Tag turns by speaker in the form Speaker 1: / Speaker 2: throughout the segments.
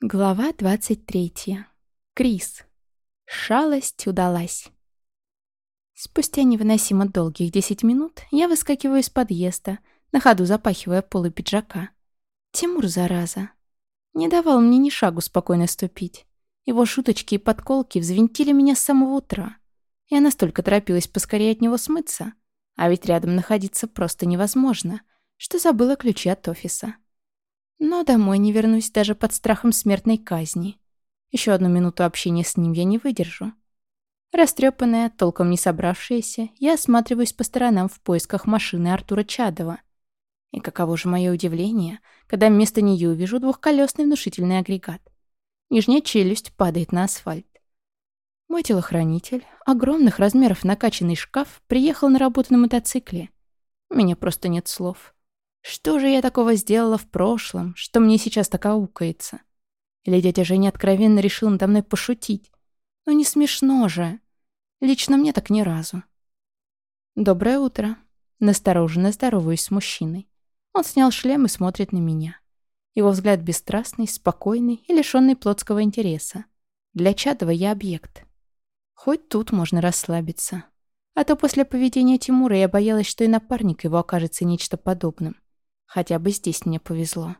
Speaker 1: Глава 23. Крис. Шалость удалась. Спустя невыносимо долгих 10 минут я выскакиваю из подъезда, на ходу запахивая полы пиджака. Тимур, зараза, не давал мне ни шагу спокойно ступить. Его шуточки и подколки взвинтили меня с самого утра. Я настолько торопилась поскорее от него смыться, а ведь рядом находиться просто невозможно, что забыла ключи от офиса. Но домой не вернусь даже под страхом смертной казни. Еще одну минуту общения с ним я не выдержу. Растрепанная, толком не собравшаяся, я осматриваюсь по сторонам в поисках машины Артура Чадова. И каково же мое удивление, когда вместо нее увижу двухколесный внушительный агрегат. Нижняя челюсть падает на асфальт. Мой телохранитель, огромных размеров накачанный шкаф, приехал на работу на мотоцикле. У меня просто нет слов. Что же я такого сделала в прошлом, что мне сейчас так аукается? Или дядя Женя откровенно решил надо мной пошутить? Ну не смешно же. Лично мне так ни разу. Доброе утро. Настороженно здороваюсь с мужчиной. Он снял шлем и смотрит на меня. Его взгляд бесстрастный, спокойный и лишённый плотского интереса. Для Чадова я объект. Хоть тут можно расслабиться. А то после поведения Тимура я боялась, что и напарник его окажется нечто подобным. Хотя бы здесь мне повезло.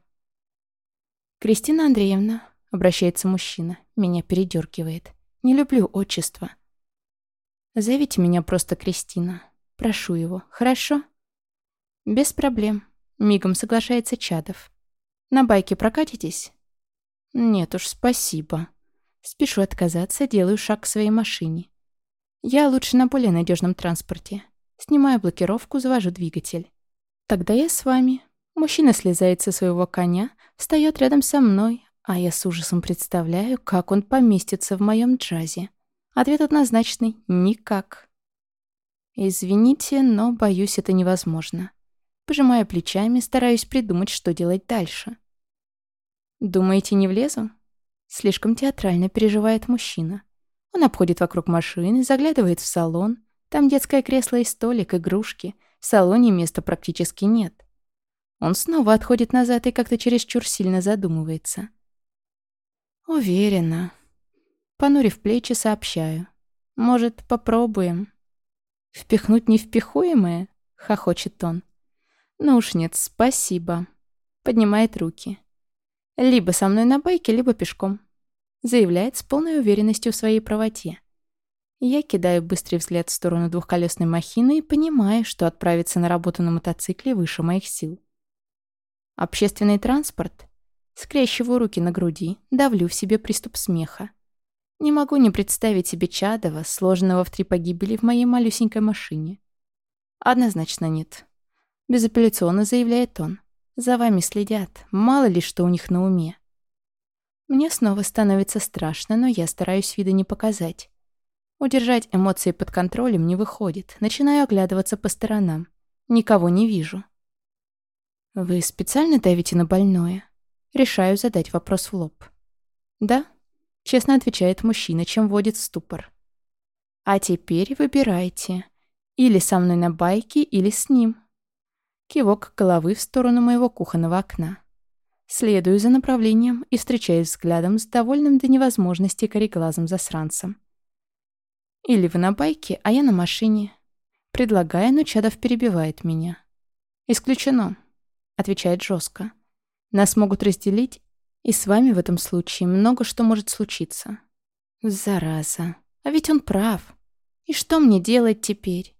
Speaker 1: «Кристина Андреевна», — обращается мужчина, меня передергивает. «Не люблю отчество». «Зовите меня просто Кристина. Прошу его, хорошо?» «Без проблем», — мигом соглашается Чадов. «На байке прокатитесь?» «Нет уж, спасибо». Спешу отказаться, делаю шаг к своей машине. Я лучше на более надежном транспорте. Снимаю блокировку, завожу двигатель. Тогда я с вами. Мужчина слезает со своего коня, встает рядом со мной, а я с ужасом представляю, как он поместится в моем джазе. Ответ однозначный — никак. Извините, но, боюсь, это невозможно. Пожимая плечами, стараюсь придумать, что делать дальше. «Думаете, не влезу?» Слишком театрально переживает мужчина. Он обходит вокруг машины, заглядывает в салон. Там детское кресло и столик, игрушки. В салоне места практически нет. Он снова отходит назад и как-то чересчур сильно задумывается. Уверена. Понурив плечи, сообщаю. Может, попробуем? Впихнуть невпихуемое? Хохочет он. Ну уж нет, спасибо. Поднимает руки. Либо со мной на байке, либо пешком. Заявляет с полной уверенностью в своей правоте. Я кидаю быстрый взгляд в сторону двухколесной махины и понимаю, что отправиться на работу на мотоцикле выше моих сил. Общественный транспорт? Скрещиваю руки на груди, давлю в себе приступ смеха. Не могу не представить себе Чадова, сложенного в три погибели в моей малюсенькой машине. Однозначно нет. Безапелляционно заявляет он. За вами следят, мало ли что у них на уме. Мне снова становится страшно, но я стараюсь вида не показать. Удержать эмоции под контролем не выходит. Начинаю оглядываться по сторонам. Никого не вижу. «Вы специально давите на больное?» Решаю задать вопрос в лоб. «Да», — честно отвечает мужчина, чем вводит ступор. «А теперь выбирайте. Или со мной на байке, или с ним». Кивок головы в сторону моего кухонного окна. Следую за направлением и встречаюсь взглядом с довольным до невозможности кореглазым засранцем. Или вы на байке, а я на машине. Предлагая, но Чадов перебивает меня. Исключено отвечает жестко. Нас могут разделить, и с вами в этом случае много что может случиться. Зараза. А ведь он прав. И что мне делать теперь?